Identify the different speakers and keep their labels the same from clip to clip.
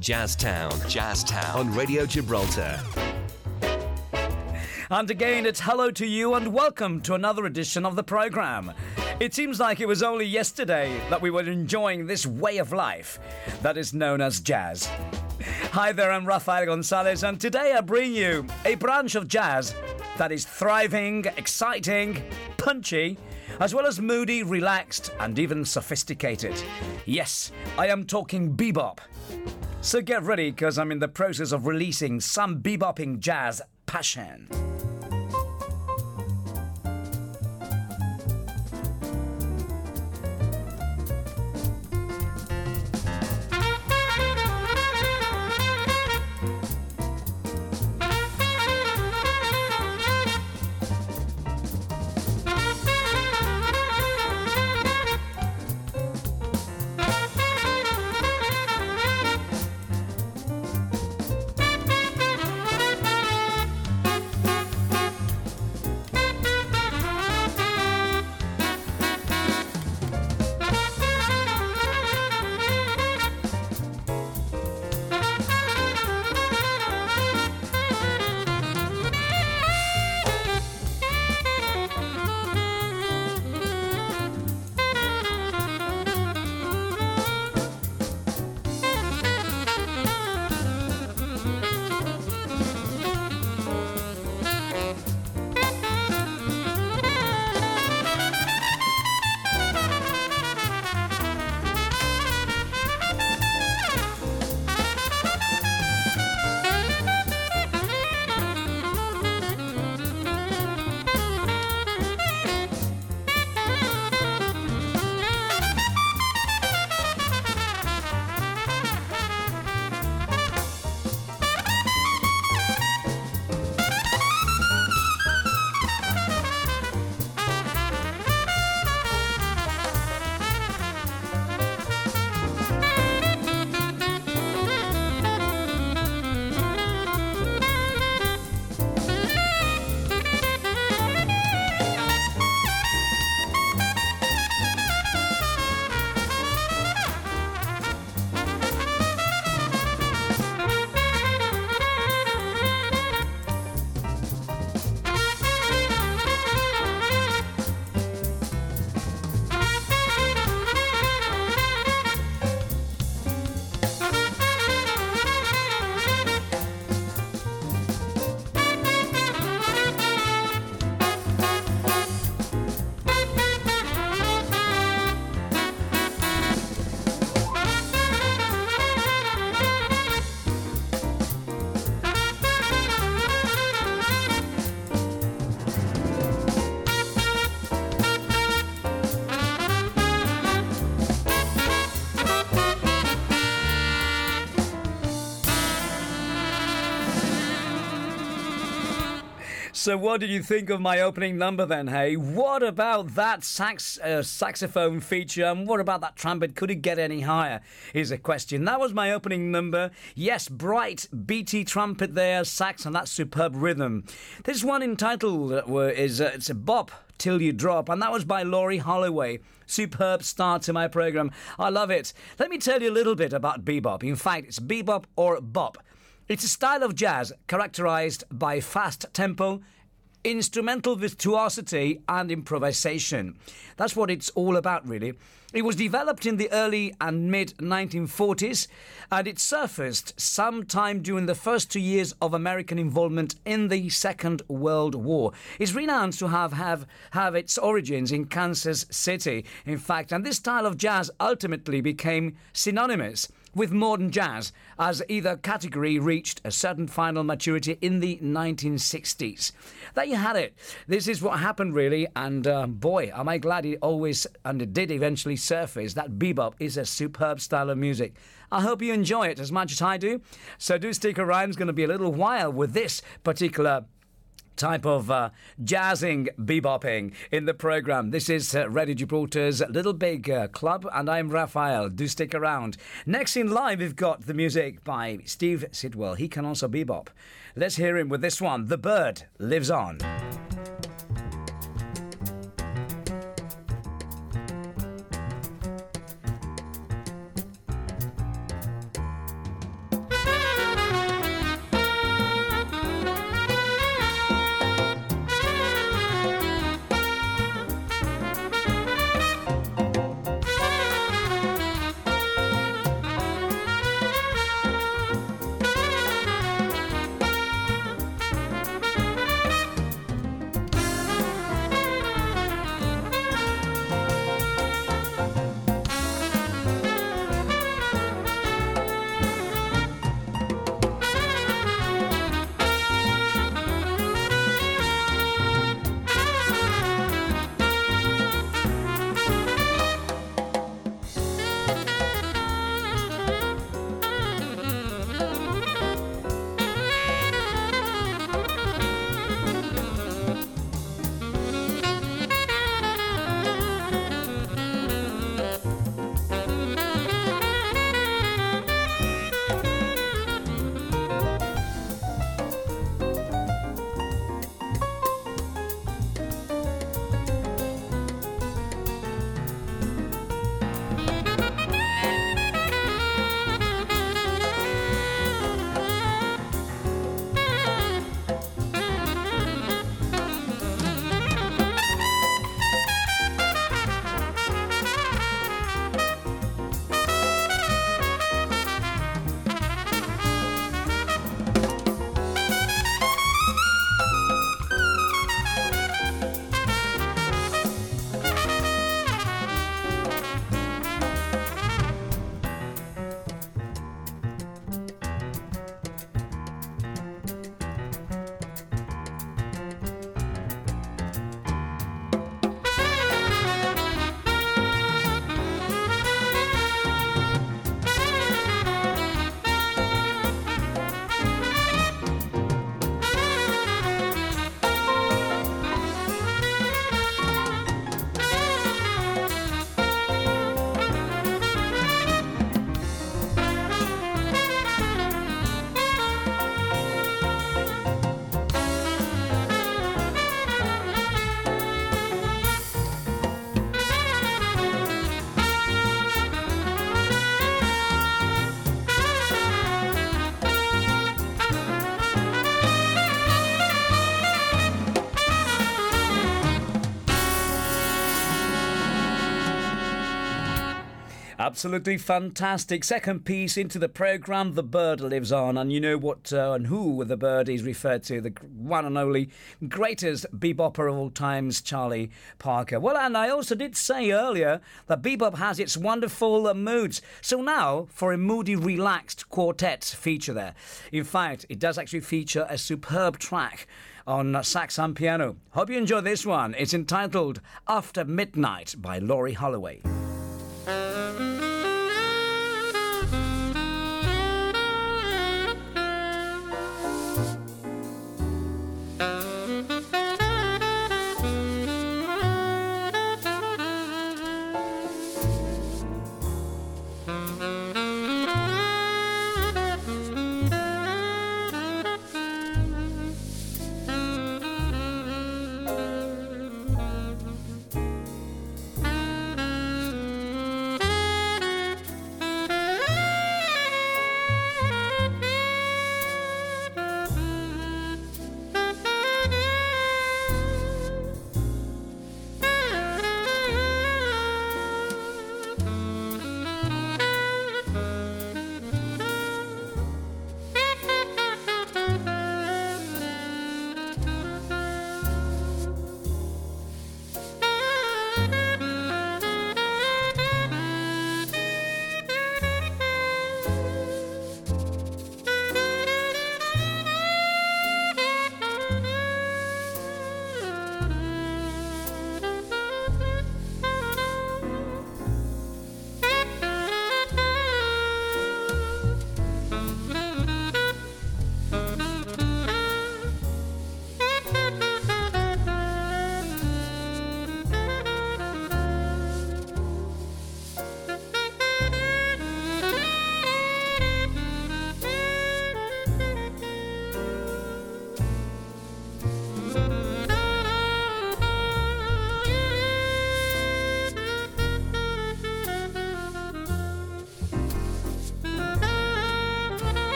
Speaker 1: Jazztown. Jazztown. On Radio Gibraltar.
Speaker 2: And again, it's hello to you and welcome to another edition of the program. It seems like it was only yesterday that we were enjoying this way of life that is known as jazz. Hi there, I'm Rafael Gonzalez, and today I bring you a branch of jazz that is thriving, exciting, punchy, as well as moody, relaxed, and even sophisticated. Yes, I am talking bebop. So get ready, because I'm in the process of releasing some bebopping jazz passion. So, what did you think of my opening number then, hey? What about that sax uh, saxophone feature? And what about that trumpet? Could it get any higher? Is a question. That was my opening number. Yes, bright, beaty trumpet there, sax, and that superb rhythm. This one entitled uh, is uh, it's a bop till you drop, and that was by Laurie Holloway. Superb start to my program. I love it. Let me tell you a little bit about bebop. In fact, it's bebop or bop. It's a style of jazz characterized by fast tempo, instrumental virtuosity and improvisation. That's what it's all about, really. It was developed in the early and mid 1940s, and it surfaced sometime during the first two years of American involvement in the Second World War. It's renowned to have, have, have its origins in Kansas City, in fact, and this style of jazz ultimately became synonymous with modern jazz as either category reached a certain final maturity in the 1960s. There you had it. This is what happened, really, and uh, boy, am I glad it always and it did eventually surface that bebop is a superb style of music. I hope you enjoy it as much as I do. So do stick around. It's going to be a little while with this particular type of uh, jazzing, bebopping in the program. This is uh, Radio Gibraltar's Little Big uh, Club, and I'm Rafael. Do stick around. Next in line, we've got the music by Steve Sidwell. He can also bebop. Let's hear him with this one The Bird Lives On. Absolutely fantastic. Second piece into the programme, The Bird Lives On. And you know what uh, and who the bird is referred to, the one and only greatest bebopper of all times, Charlie Parker. Well, and I also did say earlier that bebop has its wonderful moods. So now for a moody, relaxed quartet feature there. In fact, it does actually feature a superb track on sax and piano. Hope you enjoy this one. It's entitled After Midnight by Laurie Holloway.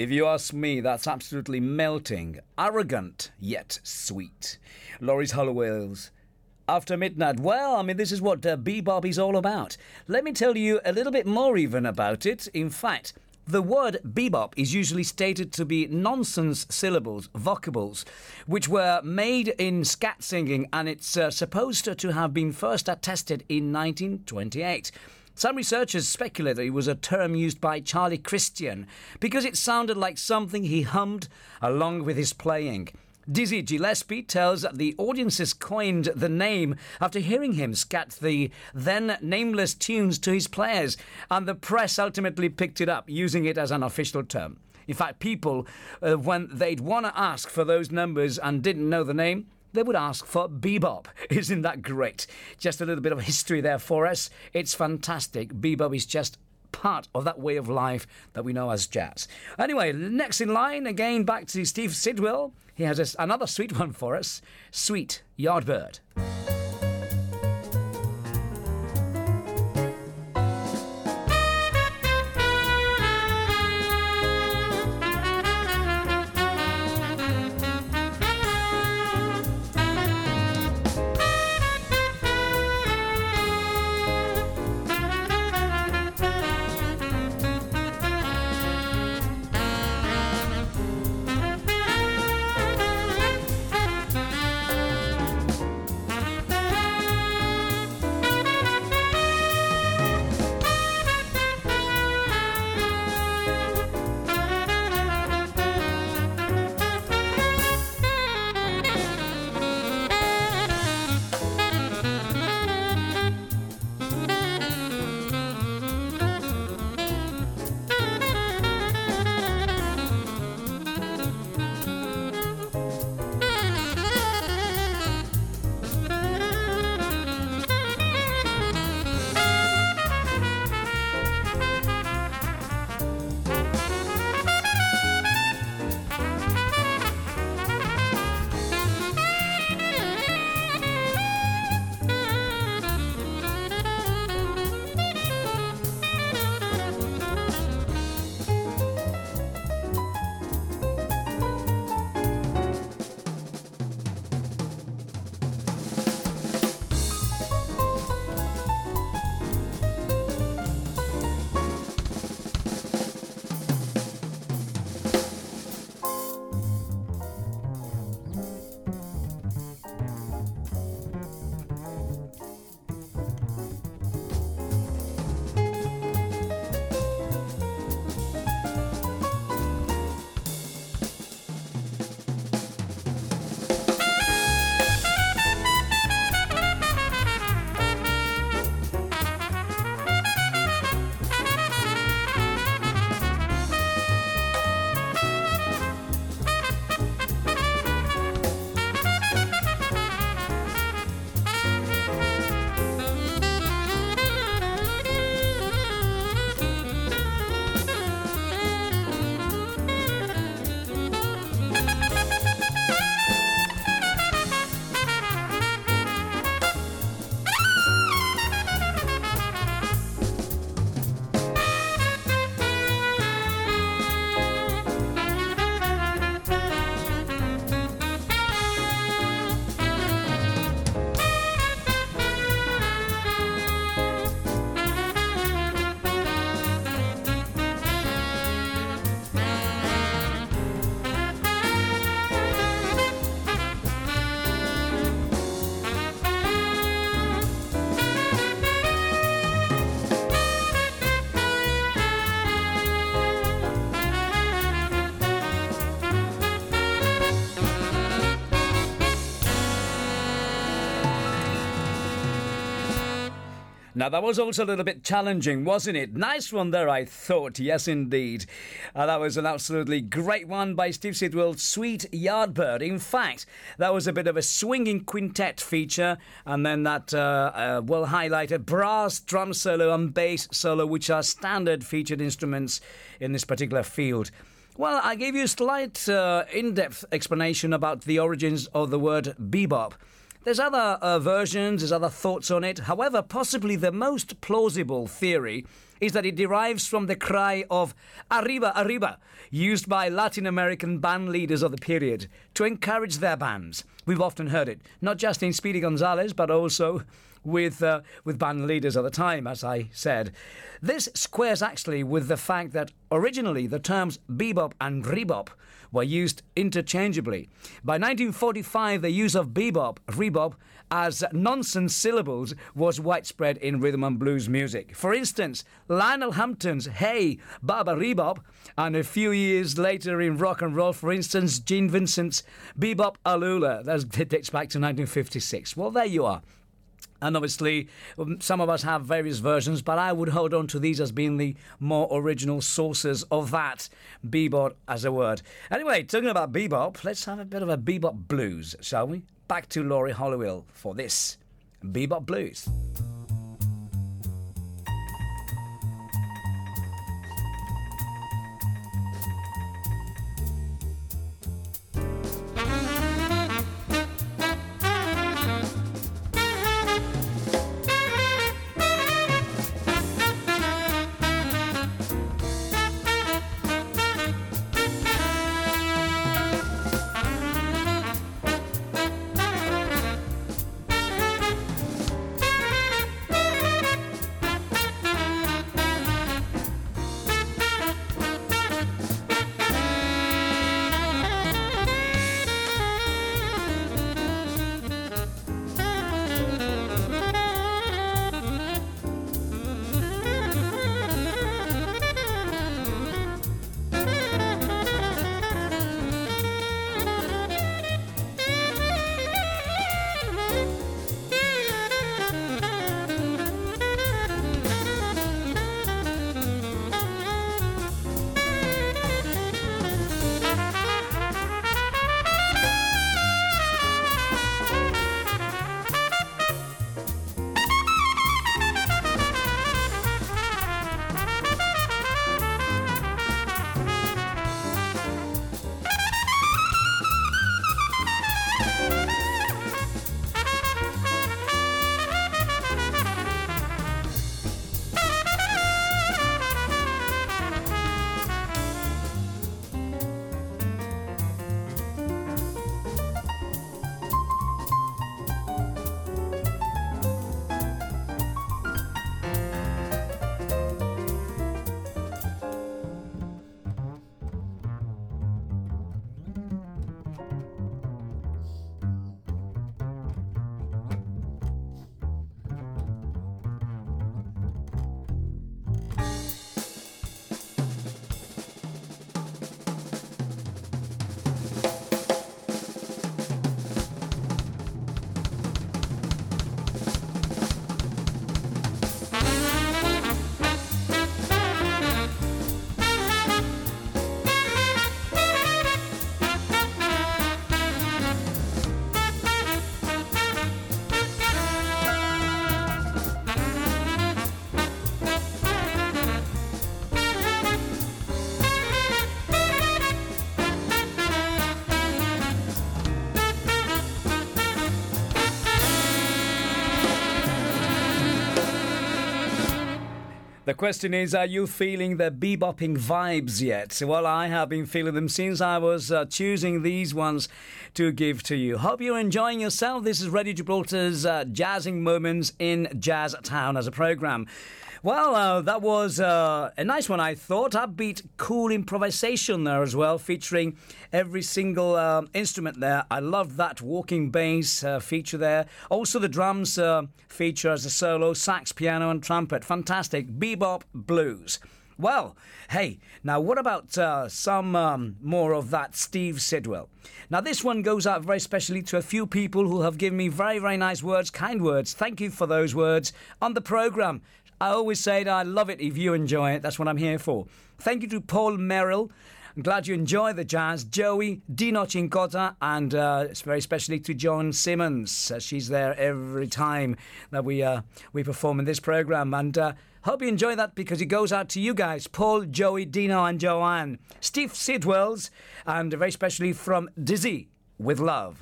Speaker 2: If you ask me, that's absolutely melting, arrogant, yet sweet. Laurie's Holloway's after midnight. Well, I mean, this is what uh, bebop is all about. Let me tell you a little bit more even about it. In fact, the word bebop is usually stated to be nonsense syllables, vocables, which were made in scat singing, and it's uh, supposed to have been first attested in 1928. Some researchers speculate that it was a term used by Charlie Christian because it sounded like something he hummed along with his playing. Dizzy Gillespie tells that the audiences coined the name after hearing him scat the then nameless tunes to his players, and the press ultimately picked it up, using it as an official term. In fact, people, uh, when they'd want to ask for those numbers and didn't know the name, they would ask for bebop. Isn't that great? Just a little bit of history there for us. It's fantastic. Bebop is just part of that way of life that we know as jazz. Anyway, next in line, again back to Steve Sidwell. He has another sweet one for us Sweet Yardbird. Now, that was also a little bit challenging, wasn't it? Nice one there, I thought. Yes, indeed. Uh, that was an absolutely great one by Steve Sidwell, Sweet Yardbird. In fact, that was a bit of a swinging quintet feature, and then that uh, uh, well highlighted brass, drum solo, and bass solo, which are standard featured instruments in this particular field. Well, I gave you a slight uh, in depth explanation about the origins of the word bebop. There's other uh, versions, there's other thoughts on it. However, possibly the most plausible theory is that it derives from the cry of Arriba, Arriba, used by Latin American band leaders of the period to encourage their bands. We've often heard it, not just in Speedy Gonzales, but also with, uh, with band leaders of the time, as I said. This squares actually with the fact that originally the terms bebop and rebop were used interchangeably. By 1945, the use of bebop, rebop, as nonsense syllables was widespread in rhythm and blues music. For instance, Lionel Hampton's Hey Baba Rebop, and a few years later in rock and roll, for instance, Gene Vincent's Be-Bop-A-Lula. That dates back to 1956. Well, there you are. And obviously, um, some of us have various versions, but I would hold on to these as being the more original sources of that bebop as a word. Anyway, talking about bebop, let's have a bit of a bebop blues, shall we? Back to Laurie Holloway for this bebop blues. The question is, are you feeling the bebopping vibes yet? Well, I have been feeling them since I was uh, choosing these ones to give to you. Hope you're enjoying yourself. This is Radio Gibraltar's uh, Jazzing Moments in Jazztown as a program. Well, uh, that was uh, a nice one, I thought. Upbeat, cool improvisation there as well, featuring every single uh, instrument there. I loved that walking bass feature there. Also, the drums feature as a solo, sax, piano, and trumpet. Fantastic. Bebop blues. Well, hey, now what about uh, some um, more of that Steve Sidwell? Now, this one goes out very specially to a few people who have given me very, very nice words, kind words. Thank you for those words on the programme. I always say that I love it if you enjoy it. That's what I'm here for. Thank you to Paul Merrill. I'm glad you enjoy the jazz. Joey, Dino Chincota, and uh, very especially to Joan Simmons. Uh, she's there every time that we uh, we perform in this program. And hope you enjoy that because it goes out to you guys Paul, Joey, Dino, and Joanne. Steve Sidwells, and very especially from Dizzy with Love.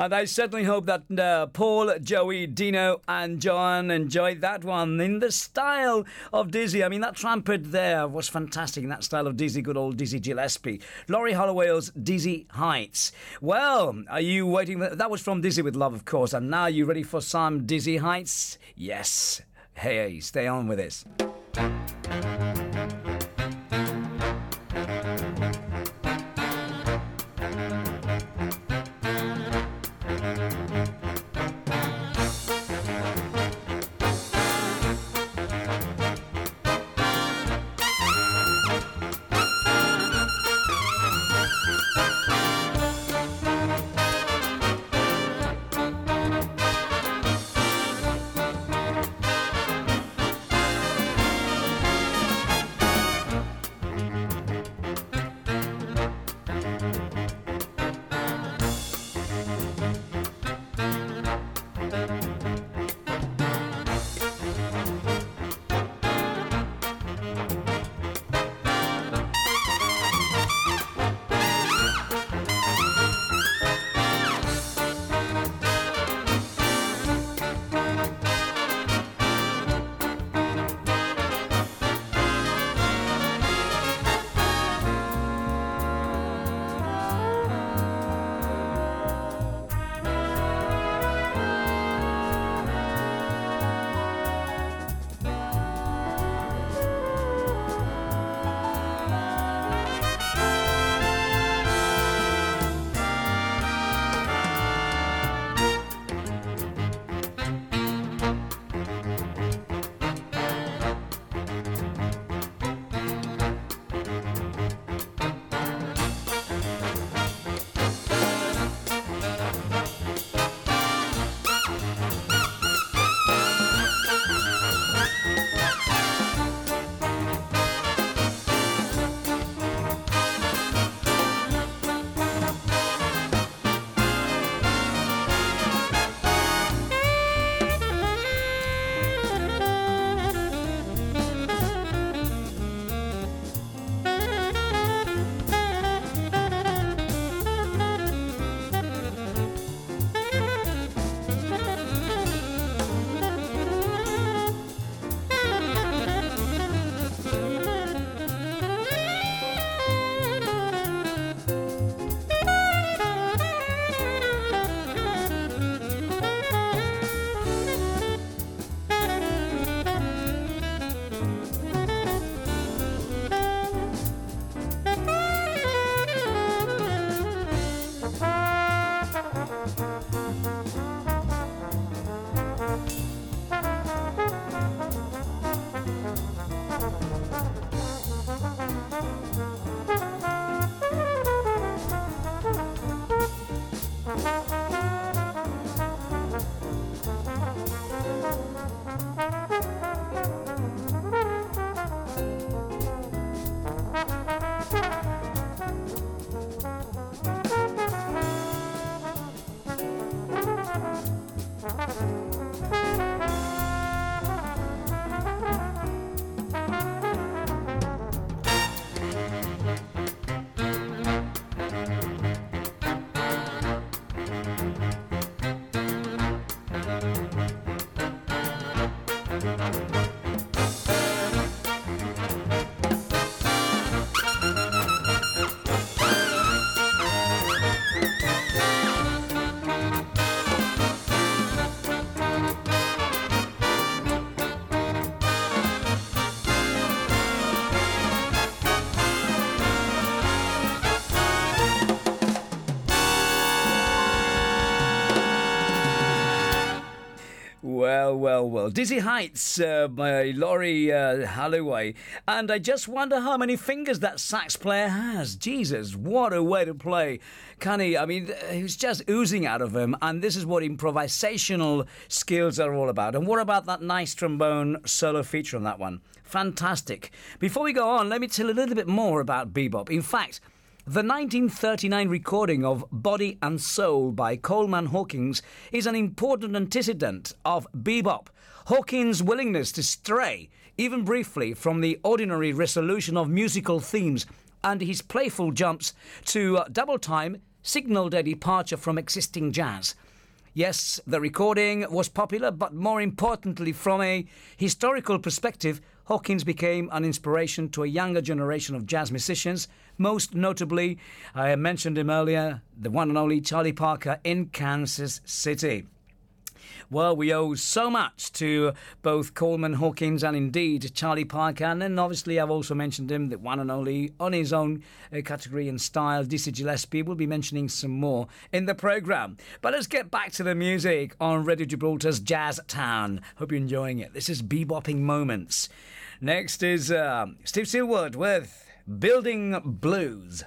Speaker 2: And I certainly hope that uh, Paul, Joey, Dino, and John enjoyed that one in the style of Dizzy. I mean, that trumpet there was fantastic in that style of Dizzy, good old Dizzy Gillespie. Laurie Holloway's Dizzy Heights. Well, are you waiting? That was from Dizzy with Love, of course. And now you ready for some Dizzy Heights? Yes. Hey, stay on with this. Dizzy Heights uh, by Laurie uh, Holloway. And I just wonder how many fingers that sax player has. Jesus, what a way to play. Can he? I mean, he was just oozing out of him. And this is what improvisational skills are all about. And what about that nice trombone solo feature on that one? Fantastic. Before we go on, let me tell a little bit more about bebop. In fact, the 1939 recording of Body and Soul by Coleman Hawkins is an important antecedent of bebop. Hawkins' willingness to stray, even briefly, from the ordinary resolution of musical themes and his playful jumps to uh, double time signalled a departure from existing jazz. Yes, the recording was popular, but more importantly, from a historical perspective, Hawkins became an inspiration to a younger generation of jazz musicians. Most notably, I mentioned him earlier, the one and only Charlie Parker in Kansas City. Well, we owe so much to both Coleman Hawkins and indeed Charlie Parker. And then obviously, I've also mentioned him, the one and only on his own uh, category and style, Dizzy Gillespie. We'll be mentioning some more in the programme. But let's get back to the music on Radio Gibraltar's Jazztown. Hope you're enjoying it. This is Bebopping Moments. Next is uh, Steve Sidwell with Building Blues.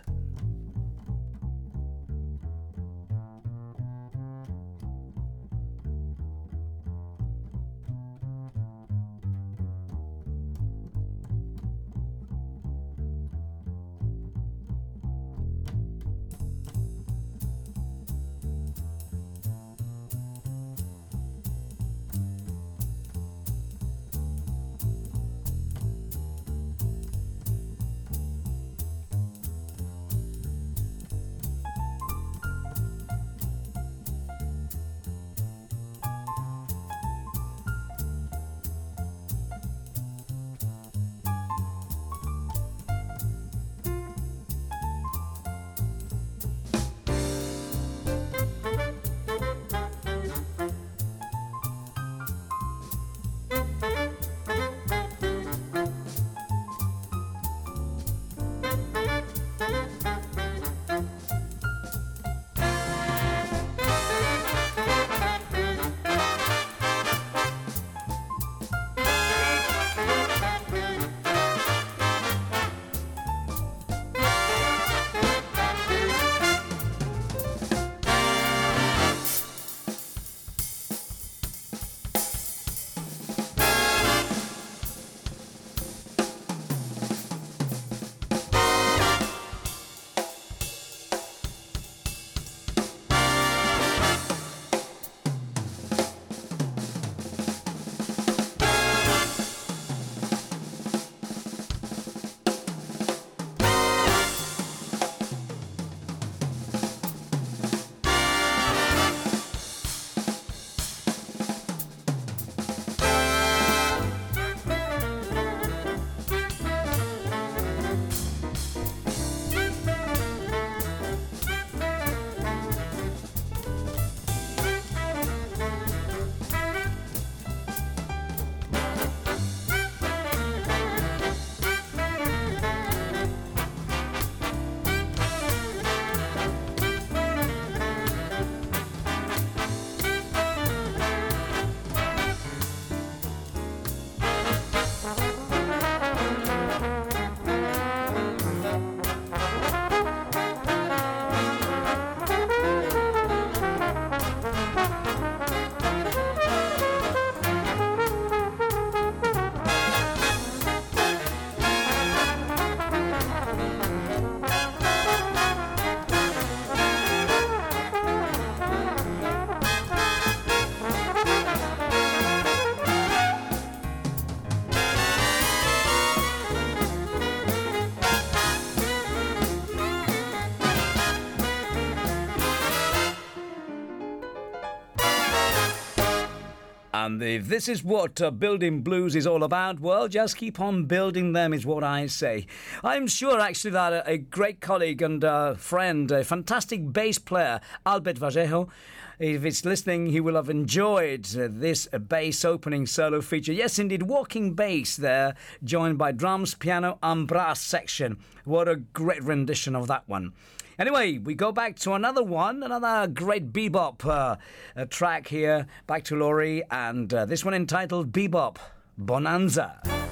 Speaker 2: If this is what uh, building blues is all about, well, just keep on building them, is what I say. I'm sure, actually, that a, a great colleague and uh, friend, a fantastic bass player, Albert Vallejo, if he's listening, he will have enjoyed uh, this bass opening solo feature. Yes, indeed, walking bass there, joined by drums, piano, and brass section. What a great rendition of that one. Anyway, we go back to another one, another great bebop uh, track here. Back to Laurie, and uh, this one entitled Bebop Bonanza.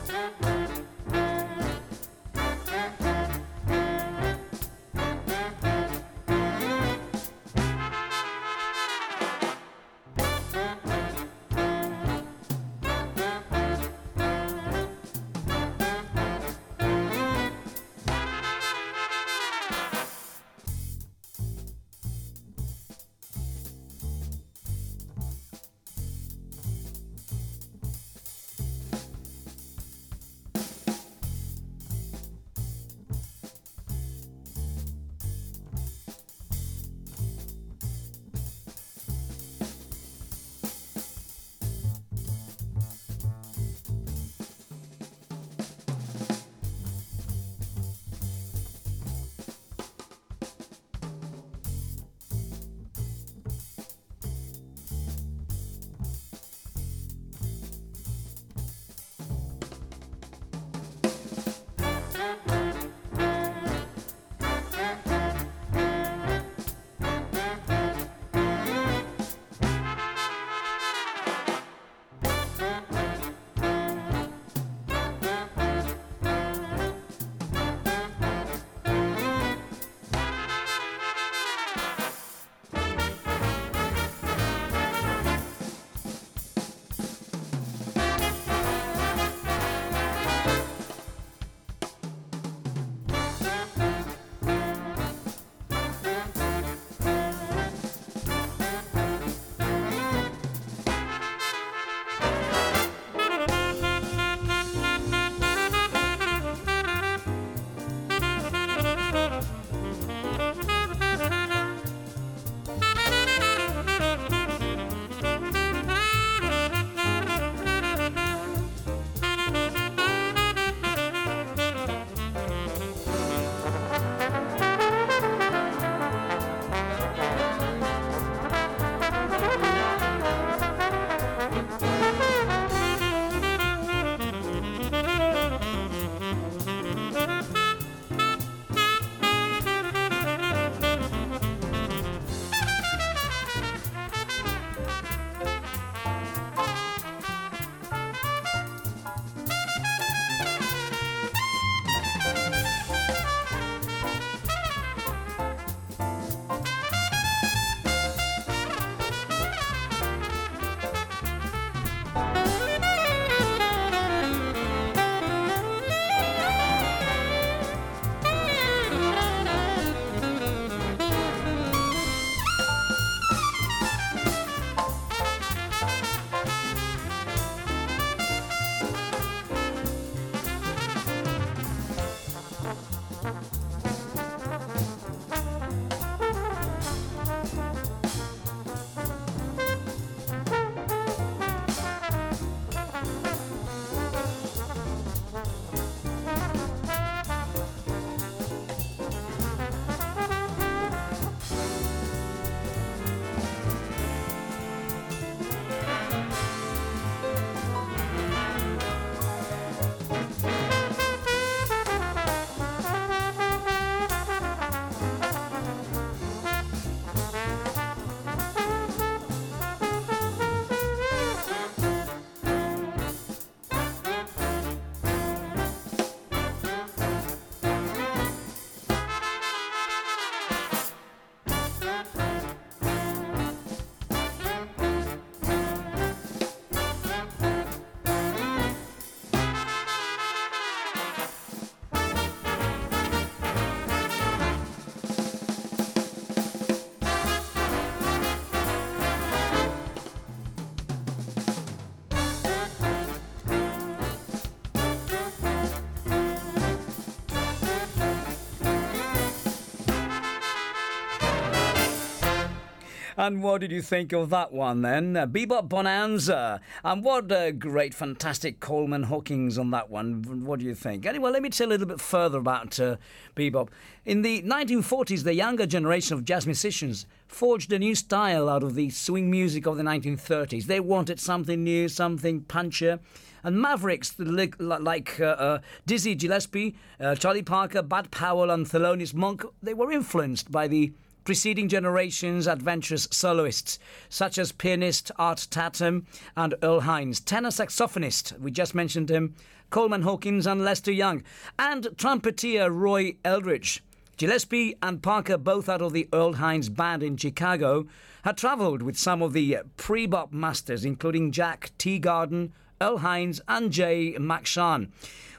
Speaker 2: And what did you think of that one then? Uh, Bebop Bonanza. And what a great, fantastic Coleman Hawkins on that one. What do you think? Anyway, let me tell you a little bit further about uh, Bebop. In the 1940s, the younger generation of jazz musicians forged a new style out of the swing music of the 1930s. They wanted something new, something punchier. And Mavericks like, like uh, uh, Dizzy Gillespie, uh, Charlie Parker, Bud Powell, and Thelonious Monk, they were influenced by the preceding generation's adventurous soloists, such as pianist Art Tatum and Earl Hines, tenor saxophonist, we just mentioned him, Coleman Hawkins and Lester Young, and trumpeter Roy Eldridge. Gillespie and Parker, both out of the Earl Hines Band in Chicago, had travelled with some of the pre-bop masters, including Jack Teagarden, Earl Hines, and Jay McShann.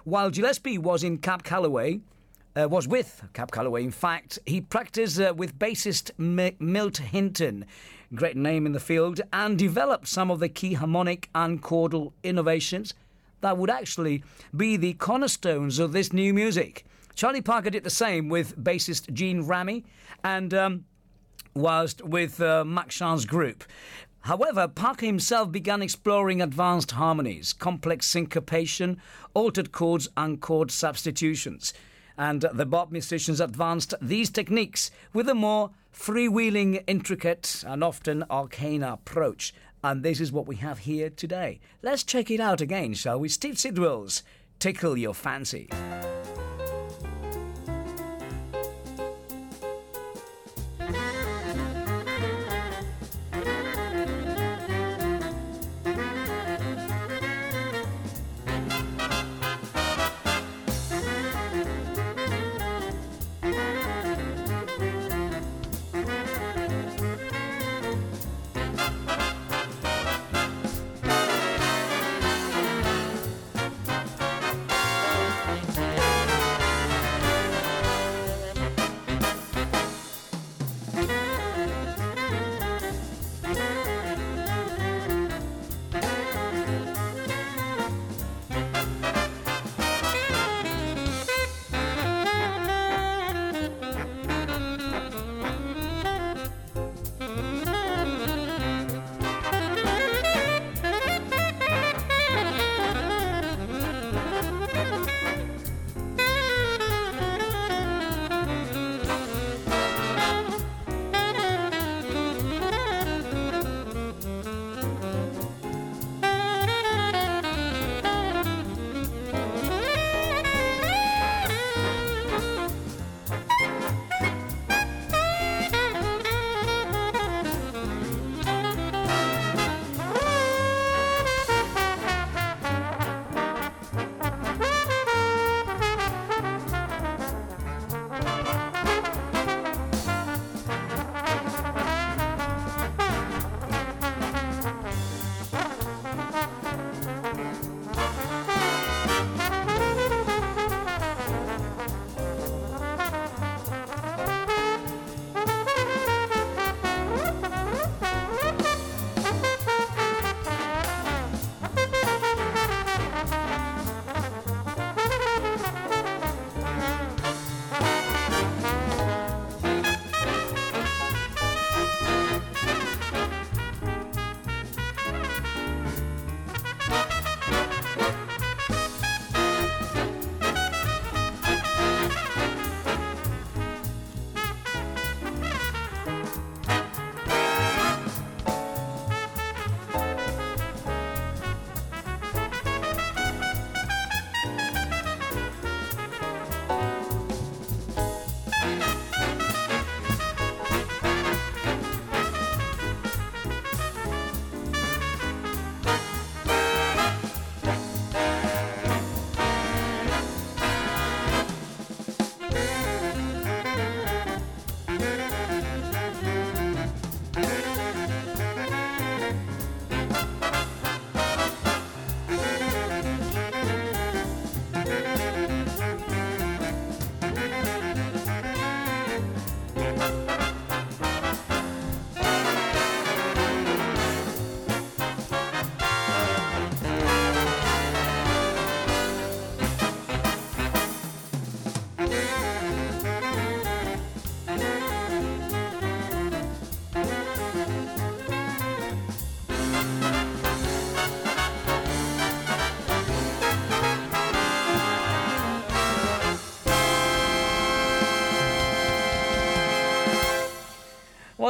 Speaker 2: While Gillespie was in Cab Calloway, uh, was with Cab Calloway. In fact, he practiced uh, with bassist Milt Hinton, great name in the field, and developed some of the key harmonic and chordal innovations that would actually be the cornerstones of this new music. Charlie Parker did the same with bassist Gene Ramey and um, whilst with uh, McShann's group. However, Parker himself began exploring advanced harmonies, complex syncopation, altered chords, and chord substitutions. And the bop musicians advanced these techniques with a more freewheeling, intricate, and often arcane approach. And this is what we have here today. Let's check it out again, shall we? Steve Sidwell's Tickle Your Fancy.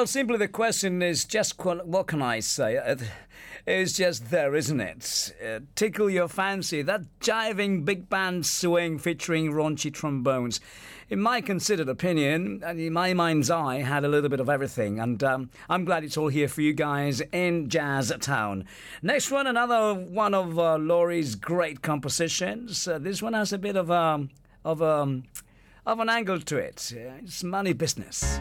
Speaker 2: Well, simply the question is just what, can I say? Uh, It's just there, isn't it? Uh, tickle your fancy. That jiving big band swing featuring raunchy trombones. In my considered opinion, and in my mind's eye, had a little bit of everything, and um, I'm glad it's all here for you guys in Jazztown. Next one, another one of uh, Laurie's great compositions. This one has a bit of a of a of an angle to it. It's money business.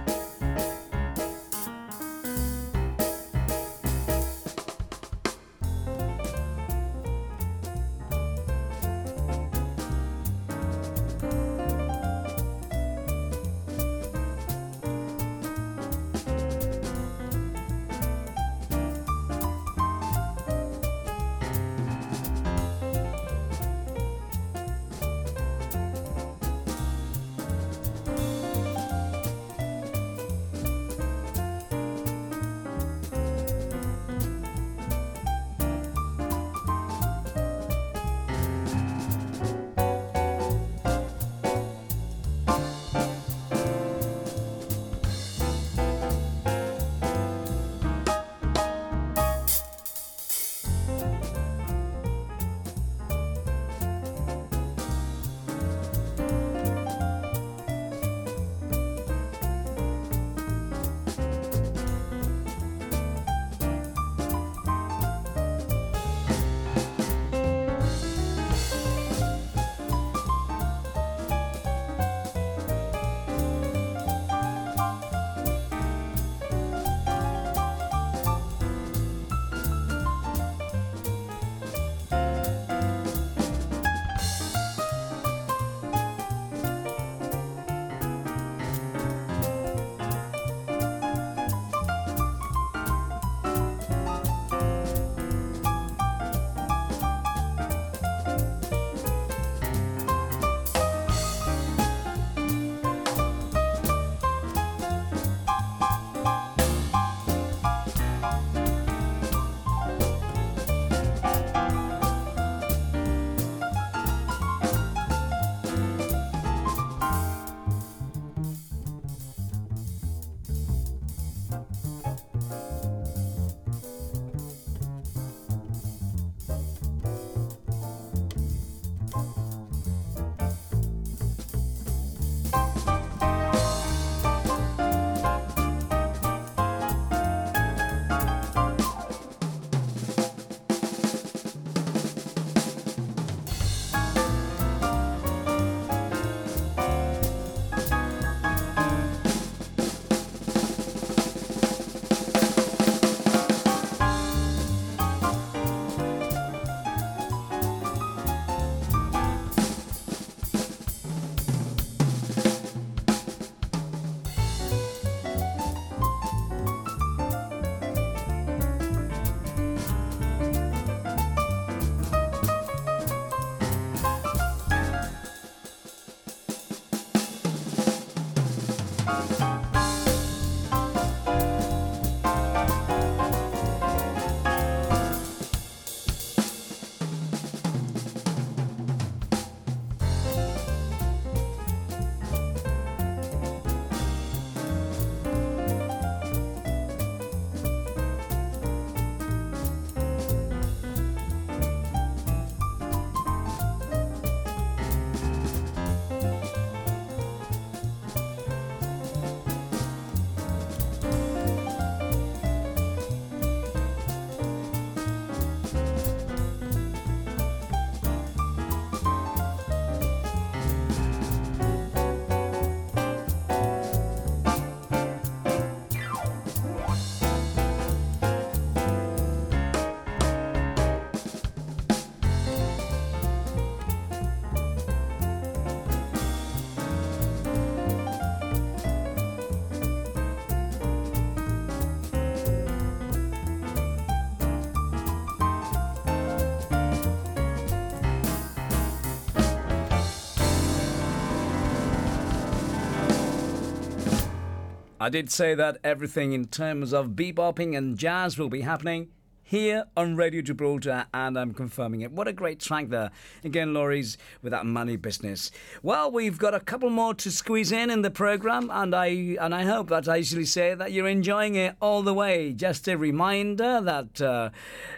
Speaker 2: I did say that everything in terms of bebopping and jazz will be happening here on Radio Gibraltar, and I'm confirming it. What a great track there. Again, Laurie's with that money business. Well, we've got a couple more to squeeze in in the program, and I and I hope that I usually say that you're enjoying it all the way. Just a reminder that uh,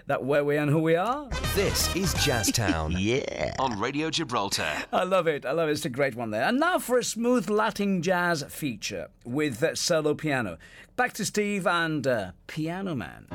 Speaker 2: that where we are and who we are.
Speaker 1: This is Jazztown.
Speaker 3: Yeah.
Speaker 1: On Radio Gibraltar.
Speaker 2: I love it. I love it. It's a great one there. And now for a smooth Latin jazz feature with uh, solo piano. Back to Steve and uh, Piano Man.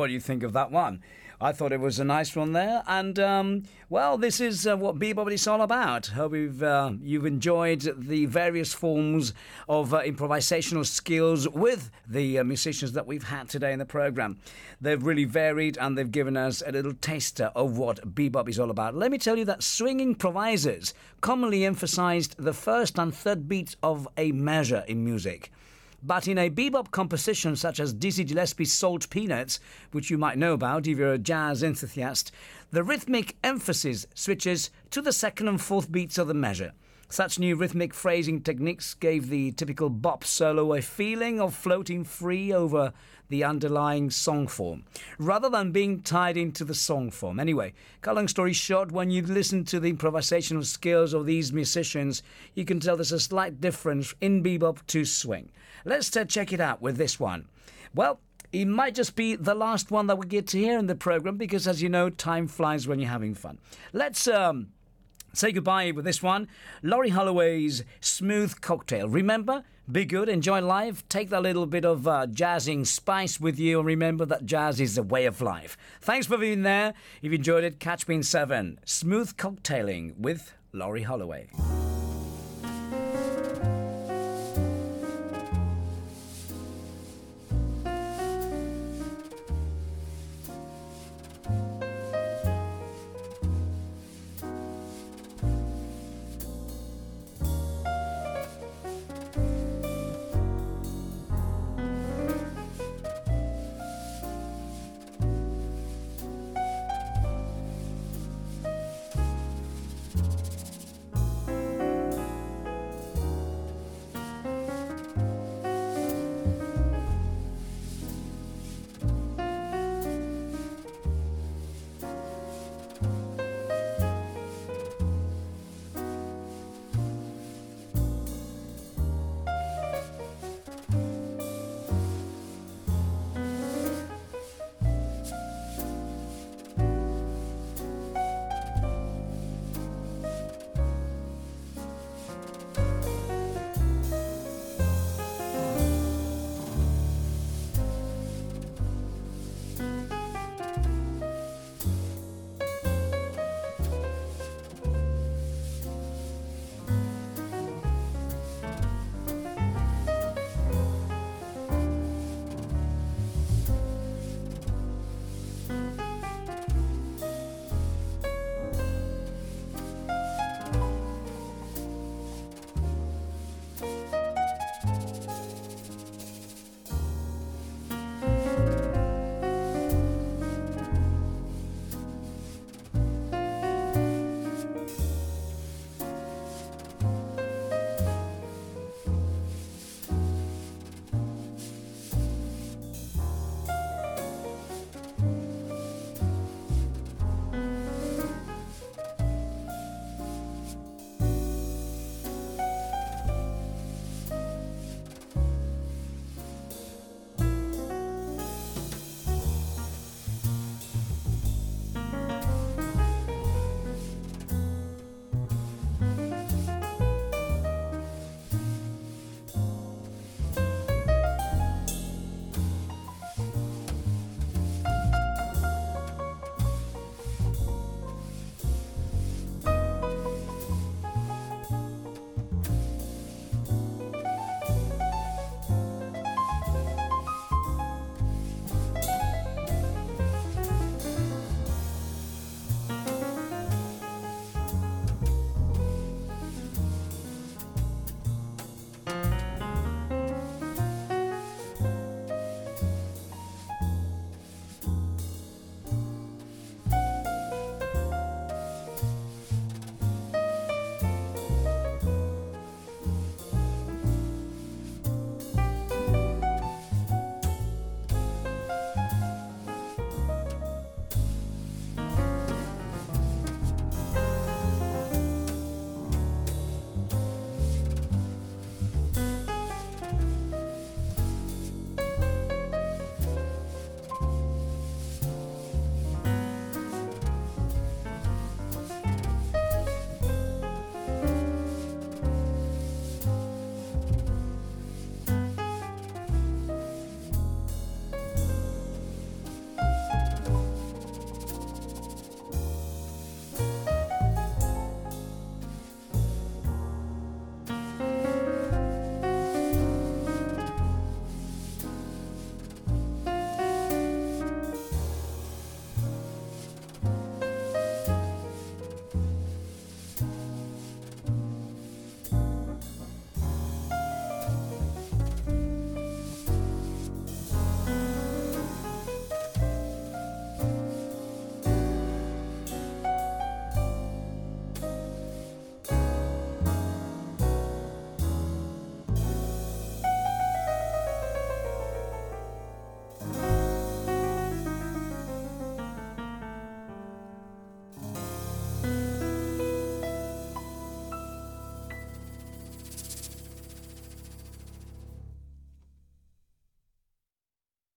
Speaker 2: What do you think of that one? I thought it was a nice one there. And, um, well, this is uh, what Bebop is all about. Hope you've, uh, you've enjoyed the various forms of uh, improvisational skills with the musicians that we've had today in the program. They've really varied and they've given us a little taster of what Bebop is all about. Let me tell you that swinging improvisers commonly emphasized the first and third beats of a measure in music. But in a bebop composition such as Dizzy Gillespie's Salt Peanuts, which you might know about if you're a jazz enthusiast, the rhythmic emphasis switches to the second and fourth beats of the measure. Such new rhythmic phrasing techniques gave the typical bop solo a feeling of floating free over the underlying song form, rather than being tied into the song form. Anyway, cut long story short, when you listen to the improvisational skills of these musicians, you can tell there's a slight difference in bebop to swing. Let's uh, check it out with this one. Well, it might just be the last one that we get to hear in the program because, as you know, time flies when you're having fun. Let's um, say goodbye with this one Laurie Holloway's Smooth Cocktail. Remember, be good, enjoy life, take that little bit of uh, jazzing spice with you, and remember that jazz is a way of life. Thanks for being there. If you enjoyed it, catch me in seven. Smooth Cocktailing with Laurie Holloway.